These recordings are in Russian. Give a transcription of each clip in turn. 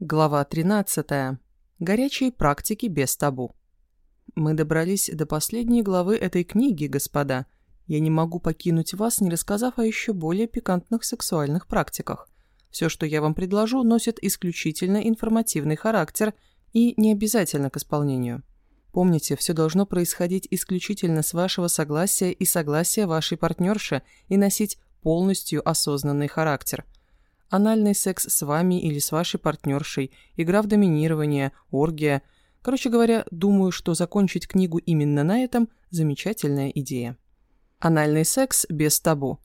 Глава 13. Горячие практики без табу. Мы добрались до последней главы этой книги, господа. Я не могу покинуть вас, не рассказав о еще более пикантных сексуальных практиках. Все, что я вам предложу, носит исключительно информативный характер и не обязательно к исполнению. Помните, все должно происходить исключительно с вашего согласия и согласия вашей партнерши и носить полностью осознанный характер. Анальный секс с вами или с вашей партнершей, игра в доминирование, оргия. Короче говоря, думаю, что закончить книгу именно на этом – замечательная идея. Анальный секс без табу.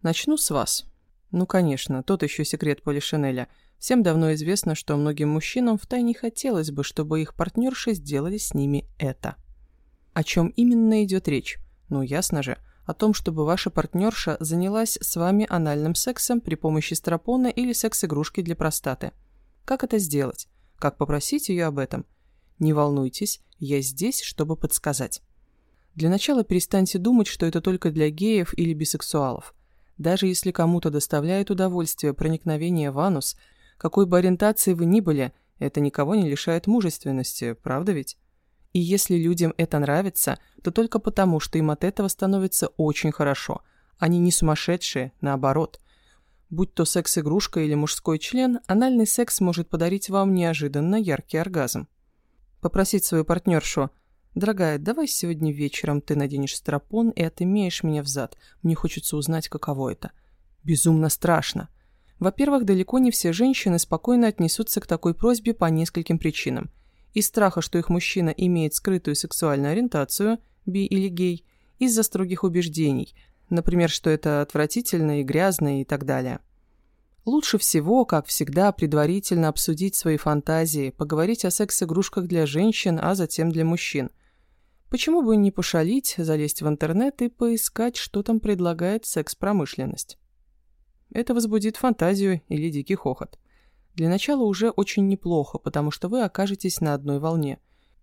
Начну с вас. Ну, конечно, тот еще секрет Полишинеля. Всем давно известно, что многим мужчинам втайне хотелось бы, чтобы их партнерши сделали с ними это. О чем именно идет речь? Ну, ясно же – о том, чтобы ваша партнерша занялась с вами анальным сексом при помощи стропона или секс-игрушки для простаты. Как это сделать? Как попросить ее об этом? Не волнуйтесь, я здесь, чтобы подсказать. Для начала перестаньте думать, что это только для геев или бисексуалов. Даже если кому-то доставляет удовольствие проникновение в анус, какой бы ориентации вы ни были, это никого не лишает мужественности, правда ведь? И если людям это нравится, то только потому, что им от этого становится очень хорошо. Они не сумасшедшие, наоборот. Будь то секс-игрушка или мужской член, анальный секс может подарить вам неожиданно яркий оргазм. Попросить свою партнершу «Дорогая, давай сегодня вечером ты наденешь стропон и отымеешь меня взад. Мне хочется узнать, каково это». Безумно страшно. Во-первых, далеко не все женщины спокойно отнесутся к такой просьбе по нескольким причинам – из страха, что их мужчина имеет скрытую сексуальную ориентацию, би или гей, из-за строгих убеждений, например, что это отвратительно и грязно и так далее. Лучше всего, как всегда, предварительно обсудить свои фантазии, поговорить о секс-игрушках для женщин, а затем для мужчин. Почему бы не пошалить, залезть в интернет и поискать, что там предлагает секс-промышленность? Это возбудит фантазию или дикий хохот. Для начала уже очень неплохо, потому что вы окажетесь на одной волне.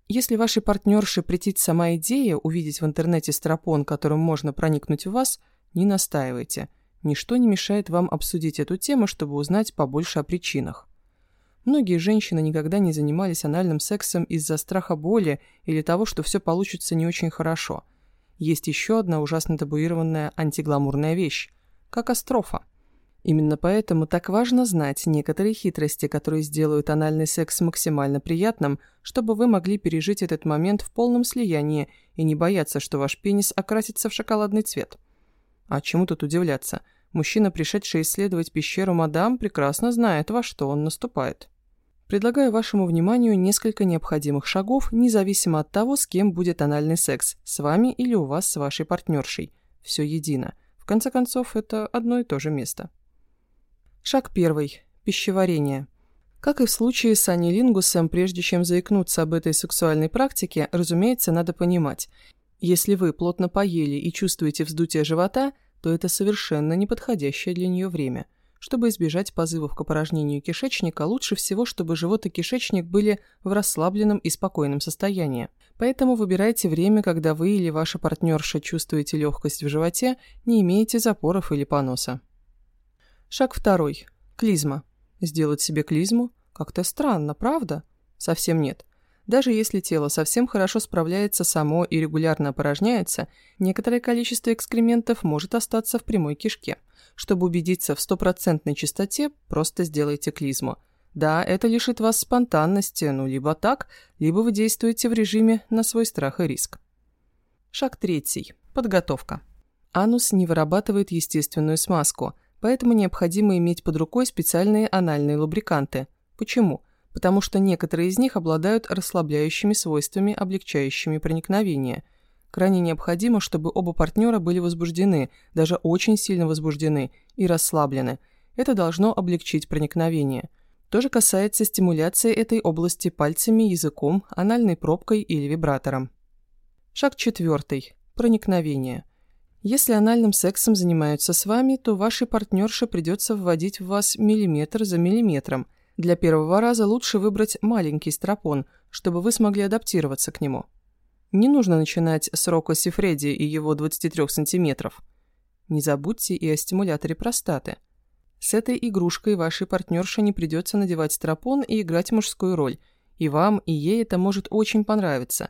Если вашей партнерше претит сама идея увидеть в интернете стропон, которым можно проникнуть в вас, не настаивайте. Ничто не мешает вам обсудить эту тему, чтобы узнать побольше о причинах. Многие женщины никогда не занимались анальным сексом из-за страха боли или того, что все получится не очень хорошо. Есть еще одна ужасно табуированная антигламурная вещь – катастрофа. Именно поэтому так важно знать некоторые хитрости, которые сделают анальный секс максимально приятным, чтобы вы могли пережить этот момент в полном слиянии и не бояться, что ваш пенис окрасится в шоколадный цвет. А чему тут удивляться? Мужчина, пришедший исследовать пещеру мадам, прекрасно знает, во что он наступает. Предлагаю вашему вниманию несколько необходимых шагов, независимо от того, с кем будет анальный секс, с вами или у вас с вашей партнершей. Все едино. В конце концов, это одно и то же место. Шаг первый. Пищеварение. Как и в случае с анилингусом, прежде чем заикнуться об этой сексуальной практике, разумеется, надо понимать, если вы плотно поели и чувствуете вздутие живота, то это совершенно неподходящее для нее время. Чтобы избежать позывов к опорожнению кишечника, лучше всего, чтобы живот и кишечник были в расслабленном и спокойном состоянии. Поэтому выбирайте время, когда вы или ваша партнерша чувствуете легкость в животе, не имеете запоров или поноса. Шаг второй. Клизма. Сделать себе клизму? Как-то странно, правда? Совсем нет. Даже если тело совсем хорошо справляется само и регулярно опорожняется, некоторое количество экскрементов может остаться в прямой кишке. Чтобы убедиться в стопроцентной чистоте, просто сделайте клизму. Да, это лишит вас спонтанности, ну либо так, либо вы действуете в режиме на свой страх и риск. Шаг третий. Подготовка. Анус не вырабатывает естественную смазку – Поэтому необходимо иметь под рукой специальные анальные лубриканты. Почему? Потому что некоторые из них обладают расслабляющими свойствами, облегчающими проникновение. Крайне необходимо, чтобы оба партнера были возбуждены, даже очень сильно возбуждены и расслаблены. Это должно облегчить проникновение. То же касается стимуляции этой области пальцами, языком, анальной пробкой или вибратором. Шаг четвертый. Проникновение. Если анальным сексом занимаются с вами, то вашей партнерше придется вводить в вас миллиметр за миллиметром. Для первого раза лучше выбрать маленький стропон, чтобы вы смогли адаптироваться к нему. Не нужно начинать с Рока Сифреди и его 23 сантиметров. Не забудьте и о стимуляторе простаты. С этой игрушкой вашей партнерше не придется надевать стропон и играть мужскую роль. И вам, и ей это может очень понравиться,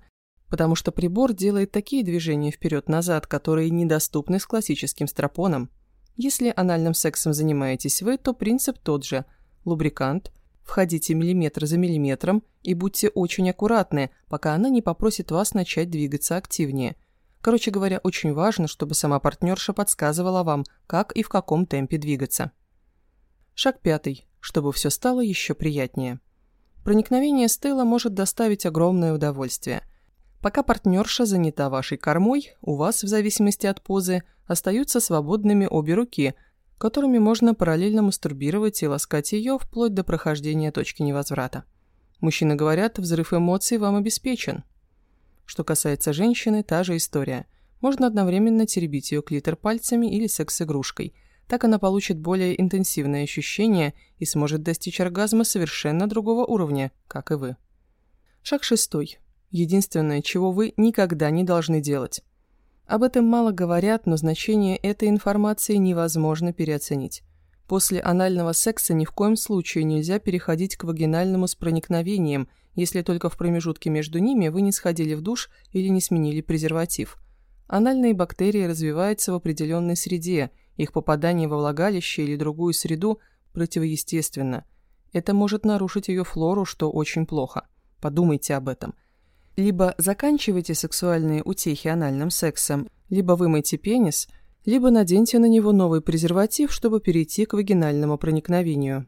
потому что прибор делает такие движения вперед-назад, которые недоступны с классическим стропоном. Если анальным сексом занимаетесь вы, то принцип тот же. Лубрикант. Входите миллиметр за миллиметром и будьте очень аккуратны, пока она не попросит вас начать двигаться активнее. Короче говоря, очень важно, чтобы сама партнерша подсказывала вам, как и в каком темпе двигаться. Шаг пятый, чтобы все стало еще приятнее. Проникновение Стелла может доставить огромное удовольствие. Пока партнерша занята вашей кормой, у вас, в зависимости от позы, остаются свободными обе руки, которыми можно параллельно мастурбировать и ласкать ее вплоть до прохождения точки невозврата. Мужчины говорят, взрыв эмоций вам обеспечен. Что касается женщины, та же история. Можно одновременно теребить ее клитор пальцами или секс-игрушкой – так она получит более интенсивное ощущение и сможет достичь оргазма совершенно другого уровня, как и вы. Шаг шестой. Единственное, чего вы никогда не должны делать. Об этом мало говорят, но значение этой информации невозможно переоценить. После анального секса ни в коем случае нельзя переходить к вагинальному с проникновением, если только в промежутке между ними вы не сходили в душ или не сменили презерватив. Анальные бактерии развиваются в определенной среде – их попадание во влагалище или другую среду противоестественно. Это может нарушить ее флору, что очень плохо. Подумайте об этом. Либо заканчивайте сексуальные утехи анальным сексом, либо вымойте пенис, либо наденьте на него новый презерватив, чтобы перейти к вагинальному проникновению.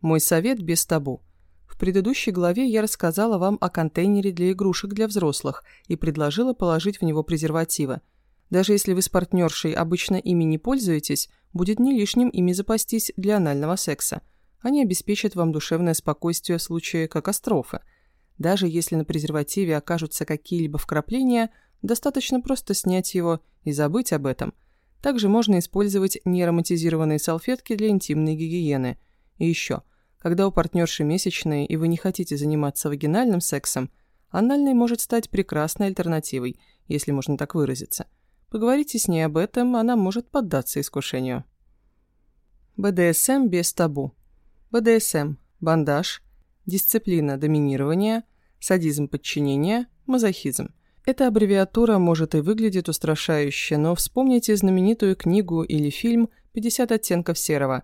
Мой совет без табу. В предыдущей главе я рассказала вам о контейнере для игрушек для взрослых и предложила положить в него презервативы – даже если вы с партнершей обычно ими не пользуетесь, будет не лишним ими запастись для анального секса. Они обеспечат вам душевное спокойствие в случае катастрофы. Даже если на презервативе окажутся какие-либо вкрапления, достаточно просто снять его и забыть об этом. Также можно использовать неароматизированные салфетки для интимной гигиены. И еще, когда у партнерши месячные и вы не хотите заниматься вагинальным сексом, анальный может стать прекрасной альтернативой, если можно так выразиться – Поговорите с ней об этом, она может поддаться искушению. БДСМ без табу. БДСМ – бандаж, дисциплина доминирования, садизм подчинения, мазохизм. Эта аббревиатура может и выглядит устрашающе, но вспомните знаменитую книгу или фильм «50 оттенков серого».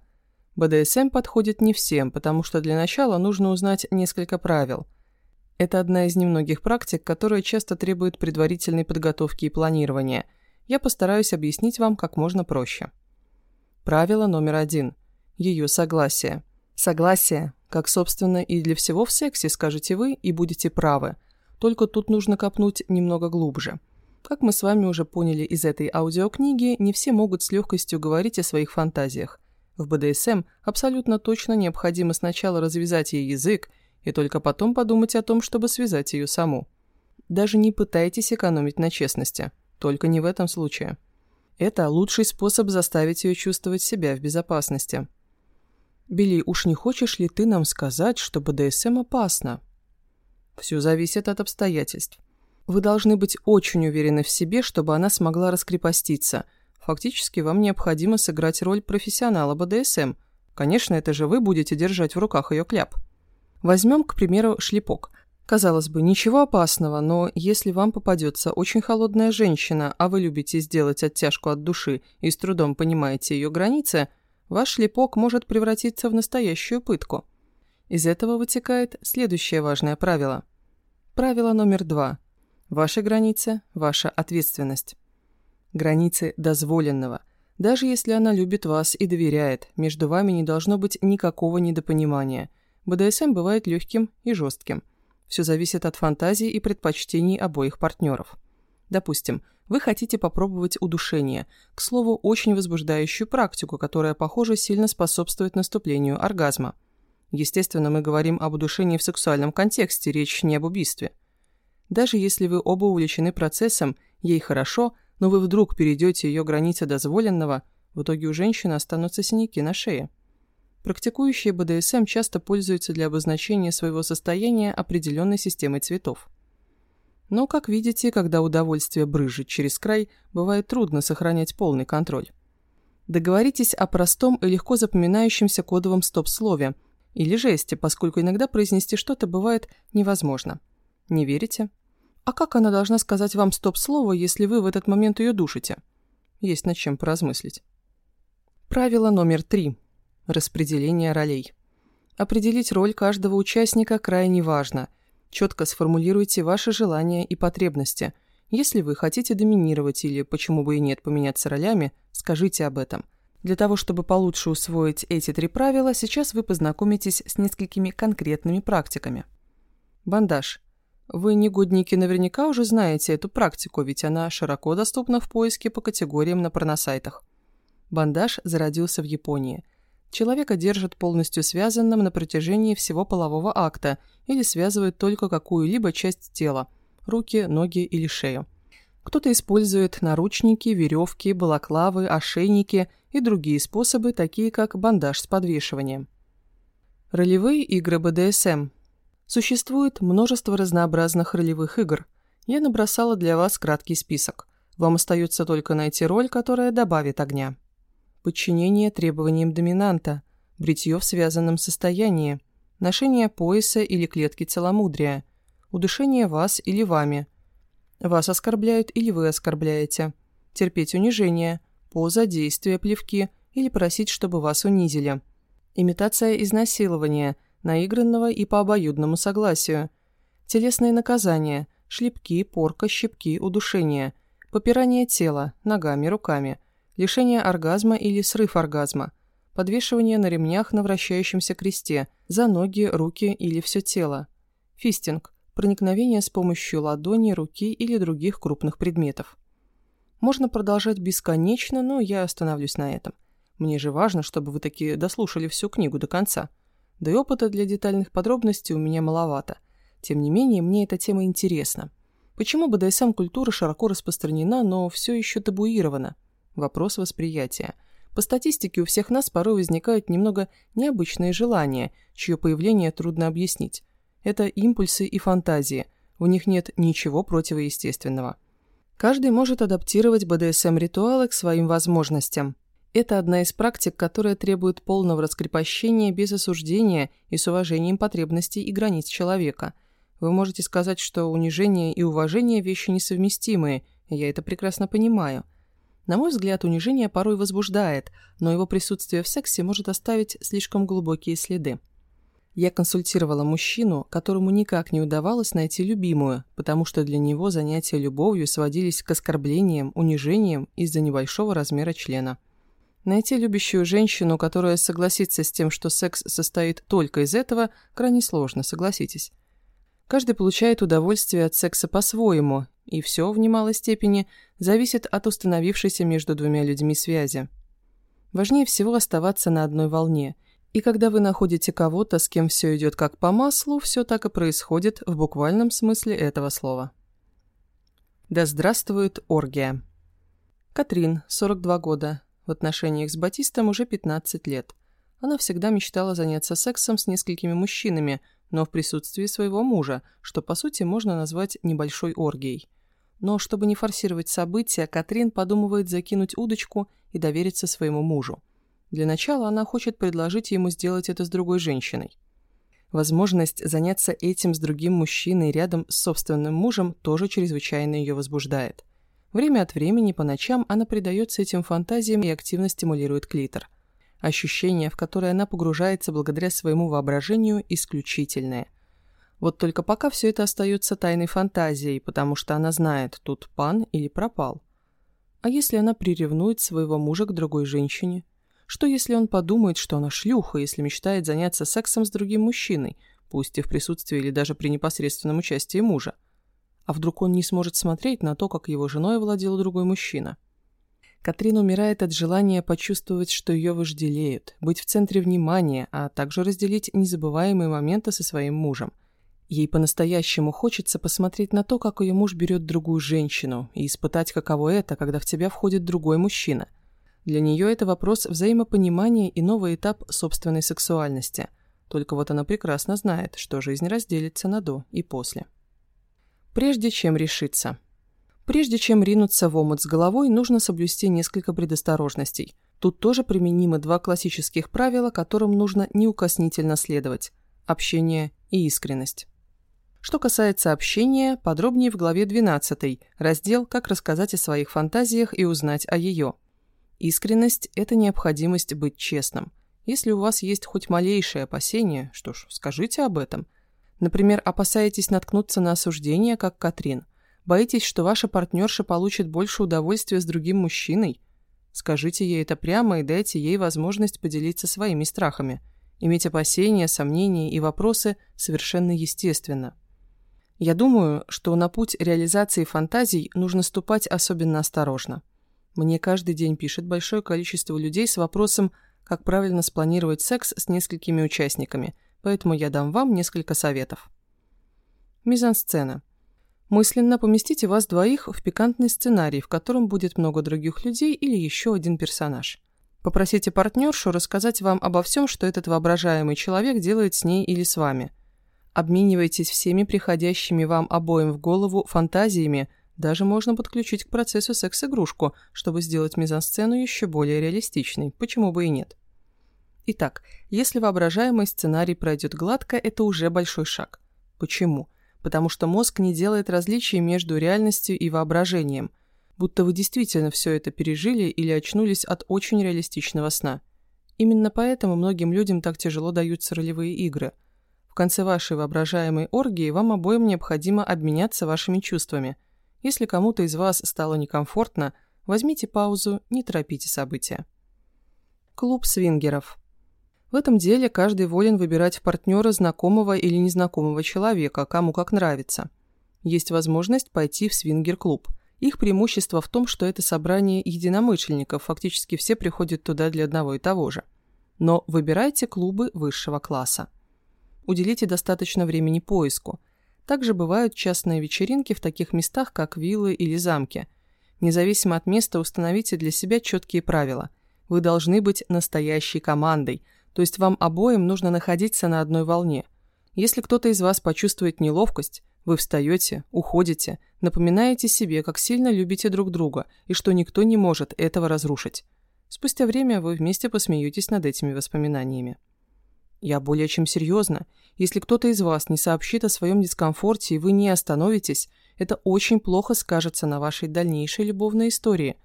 БДСМ подходит не всем, потому что для начала нужно узнать несколько правил. Это одна из немногих практик, которая часто требует предварительной подготовки и планирования – я постараюсь объяснить вам как можно проще. Правило номер один. Ее согласие. Согласие, как, собственно, и для всего в сексе, скажете вы, и будете правы. Только тут нужно копнуть немного глубже. Как мы с вами уже поняли из этой аудиокниги, не все могут с легкостью говорить о своих фантазиях. В БДСМ абсолютно точно необходимо сначала развязать ей язык и только потом подумать о том, чтобы связать ее саму. Даже не пытайтесь экономить на честности. Только не в этом случае. Это лучший способ заставить ее чувствовать себя в безопасности. Билли, уж не хочешь ли ты нам сказать, что БДСМ опасно? Все зависит от обстоятельств. Вы должны быть очень уверены в себе, чтобы она смогла раскрепоститься. Фактически вам необходимо сыграть роль профессионала БДСМ. Конечно, это же вы будете держать в руках ее кляп. Возьмем, к примеру, шлепок. Казалось бы, ничего опасного, но если вам попадется очень холодная женщина, а вы любите сделать оттяжку от души и с трудом понимаете ее границы, ваш шлепок может превратиться в настоящую пытку. Из этого вытекает следующее важное правило. Правило номер два. Ваши границы – ваша ответственность. Границы дозволенного. Даже если она любит вас и доверяет, между вами не должно быть никакого недопонимания. БДСМ бывает легким и жестким. Все зависит от фантазии и предпочтений обоих партнеров. Допустим, вы хотите попробовать удушение, к слову, очень возбуждающую практику, которая, похоже, сильно способствует наступлению оргазма. Естественно, мы говорим об удушении в сексуальном контексте, речь не об убийстве. Даже если вы оба увлечены процессом, ей хорошо, но вы вдруг перейдете ее границы дозволенного, в итоге у женщины останутся синяки на шее. Практикующие БДСМ часто пользуются для обозначения своего состояния определенной системой цветов. Но, как видите, когда удовольствие брызжет через край, бывает трудно сохранять полный контроль. Договоритесь о простом и легко запоминающемся кодовом стоп-слове или жесте, поскольку иногда произнести что-то бывает невозможно. Не верите? А как она должна сказать вам стоп-слово, если вы в этот момент ее душите? Есть над чем поразмыслить. Правило номер три. Распределение ролей. Определить роль каждого участника крайне важно. Четко сформулируйте ваши желания и потребности. Если вы хотите доминировать или, почему бы и нет, поменяться ролями, скажите об этом. Для того, чтобы получше усвоить эти три правила, сейчас вы познакомитесь с несколькими конкретными практиками. Бандаж. Вы, негодники, наверняка уже знаете эту практику, ведь она широко доступна в поиске по категориям на порносайтах. Бандаж зародился в Японии. Человека держат полностью связанным на протяжении всего полового акта или связывают только какую-либо часть тела – руки, ноги или шею. Кто-то использует наручники, веревки, балаклавы, ошейники и другие способы, такие как бандаж с подвешиванием. Ролевые игры БДСМ Существует множество разнообразных ролевых игр. Я набросала для вас краткий список. Вам остается только найти роль, которая добавит огня. Подчинение требованиям доминанта, бритье в связанном состоянии, ношение пояса или клетки целомудрия, удушение вас или вами. Вас оскорбляют или вы оскорбляете. Терпеть унижение, поза, действия, плевки или просить, чтобы вас унизили. Имитация изнасилования – наигранного и по обоюдному согласию. Телесные наказания, шлепки, порка, щипки, удушение, попирание тела, ногами, руками, лишение оргазма или срыв оргазма, подвешивание на ремнях на вращающемся кресте, за ноги, руки или все тело, фистинг, проникновение с помощью ладони, руки или других крупных предметов. Можно продолжать бесконечно, но я остановлюсь на этом. Мне же важно, чтобы вы таки дослушали всю книгу до конца да и опыта для детальных подробностей у меня маловато. Тем не менее, мне эта тема интересна. Почему БДСМ-культура широко распространена, но все еще табуирована? Вопрос восприятия. По статистике у всех нас порой возникают немного необычные желания, чье появление трудно объяснить. Это импульсы и фантазии, в них нет ничего противоестественного. Каждый может адаптировать БДСМ-ритуалы к своим возможностям. Это одна из практик, которая требует полного раскрепощения без осуждения и с уважением потребностей и границ человека. Вы можете сказать, что унижение и уважение – вещи несовместимые, я это прекрасно понимаю. На мой взгляд, унижение порой возбуждает, но его присутствие в сексе может оставить слишком глубокие следы. Я консультировала мужчину, которому никак не удавалось найти любимую, потому что для него занятия любовью сводились к оскорблениям, унижениям из-за небольшого размера члена. Найти любящую женщину, которая согласится с тем, что секс состоит только из этого, крайне сложно, согласитесь. Каждый получает удовольствие от секса по-своему, и все в немалой степени зависит от установившейся между двумя людьми связи. Важнее всего оставаться на одной волне, и когда вы находите кого-то, с кем все идет как по маслу, все так и происходит в буквальном смысле этого слова. Да здравствует оргия. Катрин, 42 года, в отношениях с Батистом уже 15 лет. Она всегда мечтала заняться сексом с несколькими мужчинами, но в присутствии своего мужа, что по сути можно назвать небольшой оргией. Но чтобы не форсировать события, Катрин подумывает закинуть удочку и довериться своему мужу. Для начала она хочет предложить ему сделать это с другой женщиной. Возможность заняться этим с другим мужчиной рядом с собственным мужем тоже чрезвычайно ее возбуждает. Время от времени по ночам она предается этим фантазиям и активно стимулирует клитор. Ощущение, в которое она погружается благодаря своему воображению, исключительное. Вот только пока все это остается тайной фантазией, потому что она знает, тут пан или пропал. А если она приревнует своего мужа к другой женщине? Что если он подумает, что она шлюха, если мечтает заняться сексом с другим мужчиной, пусть и в присутствии или даже при непосредственном участии мужа? А вдруг он не сможет смотреть на то, как его женой владел другой мужчина? Катрин умирает от желания почувствовать, что ее вожделеют, быть в центре внимания, а также разделить незабываемые моменты со своим мужем. Ей по-настоящему хочется посмотреть на то, как ее муж берет другую женщину, и испытать, каково это, когда в тебя входит другой мужчина. Для нее это вопрос взаимопонимания и новый этап собственной сексуальности. Только вот она прекрасно знает, что жизнь разделится на «до» и «после». Прежде чем решиться. Прежде чем ринуться в омут с головой, нужно соблюсти несколько предосторожностей. Тут тоже применимы два классических правила, которым нужно неукоснительно следовать – общение и искренность. Что касается общения, подробнее в главе 12, раздел «Как рассказать о своих фантазиях и узнать о ее». Искренность – это необходимость быть честным. Если у вас есть хоть малейшее опасение, что ж, скажите об этом. Например, опасаетесь наткнуться на осуждение, как Катрин. Боитесь, что ваша партнерша получит больше удовольствия с другим мужчиной? Скажите ей это прямо и дайте ей возможность поделиться своими страхами. Иметь опасения, сомнения и вопросы совершенно естественно. Я думаю, что на путь реализации фантазий нужно ступать особенно осторожно. Мне каждый день пишет большое количество людей с вопросом, как правильно спланировать секс с несколькими участниками, поэтому я дам вам несколько советов. Мизансцена. Мысленно поместите вас двоих в пикантный сценарий, в котором будет много других людей или еще один персонаж. Попросите партнершу рассказать вам обо всем, что этот воображаемый человек делает с ней или с вами – Обменивайтесь всеми приходящими вам обоим в голову фантазиями, даже можно подключить к процессу секс-игрушку, чтобы сделать мизансцену еще более реалистичной, почему бы и нет. Итак, если воображаемый сценарий пройдет гладко, это уже большой шаг. Почему? Потому что мозг не делает различий между реальностью и воображением, будто вы действительно все это пережили или очнулись от очень реалистичного сна. Именно поэтому многим людям так тяжело даются ролевые игры – в конце вашей воображаемой оргии вам обоим необходимо обменяться вашими чувствами. Если кому-то из вас стало некомфортно, возьмите паузу, не торопите события. Клуб свингеров. В этом деле каждый волен выбирать партнера знакомого или незнакомого человека, кому как нравится. Есть возможность пойти в свингер-клуб. Их преимущество в том, что это собрание единомышленников, фактически все приходят туда для одного и того же. Но выбирайте клубы высшего класса уделите достаточно времени поиску. Также бывают частные вечеринки в таких местах, как виллы или замки. Независимо от места установите для себя четкие правила. Вы должны быть настоящей командой, то есть вам обоим нужно находиться на одной волне. Если кто-то из вас почувствует неловкость, вы встаете, уходите, напоминаете себе, как сильно любите друг друга и что никто не может этого разрушить. Спустя время вы вместе посмеетесь над этими воспоминаниями. Я более чем серьезно. Если кто-то из вас не сообщит о своем дискомфорте и вы не остановитесь, это очень плохо скажется на вашей дальнейшей любовной истории.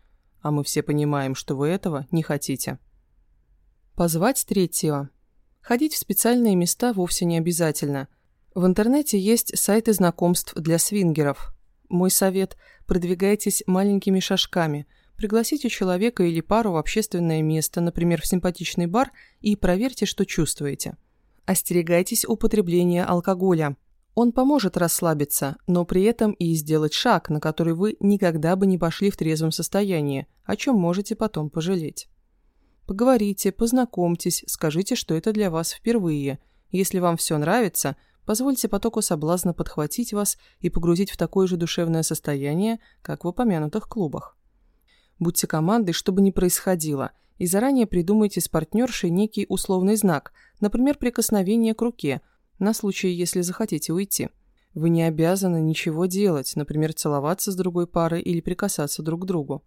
А мы все понимаем, что вы этого не хотите. Позвать третьего. Ходить в специальные места вовсе не обязательно. В интернете есть сайты знакомств для свингеров. Мой совет – продвигайтесь маленькими шажками – Пригласите человека или пару в общественное место, например, в симпатичный бар, и проверьте, что чувствуете. Остерегайтесь употребления алкоголя. Он поможет расслабиться, но при этом и сделать шаг, на который вы никогда бы не пошли в трезвом состоянии, о чем можете потом пожалеть. Поговорите, познакомьтесь, скажите, что это для вас впервые. Если вам все нравится, позвольте потоку соблазна подхватить вас и погрузить в такое же душевное состояние, как в упомянутых клубах. Будьте командой, что бы ни происходило, и заранее придумайте с партнершей некий условный знак, например, прикосновение к руке, на случай, если захотите уйти. Вы не обязаны ничего делать, например, целоваться с другой парой или прикасаться друг к другу.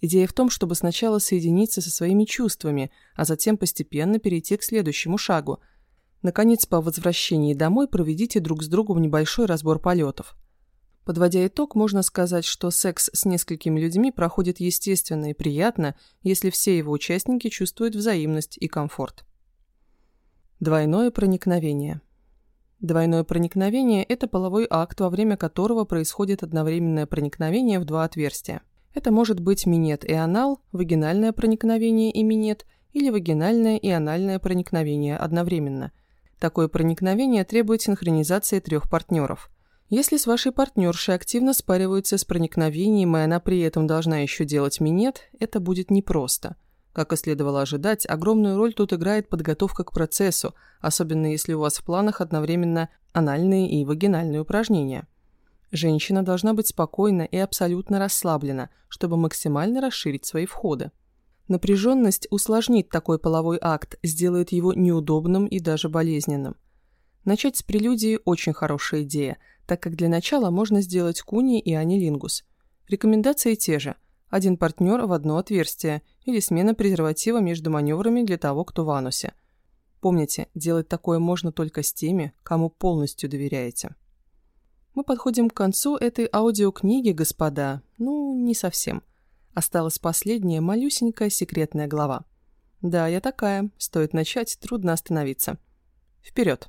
Идея в том, чтобы сначала соединиться со своими чувствами, а затем постепенно перейти к следующему шагу. Наконец, по возвращении домой проведите друг с другом небольшой разбор полетов. Подводя итог, можно сказать, что секс с несколькими людьми проходит естественно и приятно, если все его участники чувствуют взаимность и комфорт. Двойное проникновение. Двойное проникновение – это половой акт, во время которого происходит одновременное проникновение в два отверстия. Это может быть минет и анал, вагинальное проникновение и минет, или вагинальное и анальное проникновение одновременно. Такое проникновение требует синхронизации трех партнеров – если с вашей партнершей активно спариваются с проникновением, и она при этом должна еще делать минет, это будет непросто. Как и следовало ожидать, огромную роль тут играет подготовка к процессу, особенно если у вас в планах одновременно анальные и вагинальные упражнения. Женщина должна быть спокойна и абсолютно расслаблена, чтобы максимально расширить свои входы. Напряженность усложнит такой половой акт, сделает его неудобным и даже болезненным. Начать с прелюдии – очень хорошая идея – так как для начала можно сделать куни и анилингус. Рекомендации те же. один партнер в одно отверстие или смена презерватива между маневрами для того, кто в анусе. Помните, делать такое можно только с теми, кому полностью доверяете. Мы подходим к концу этой аудиокниги, господа. Ну, не совсем. Осталась последняя малюсенькая секретная глава. Да, я такая. Стоит начать, трудно остановиться. Вперед!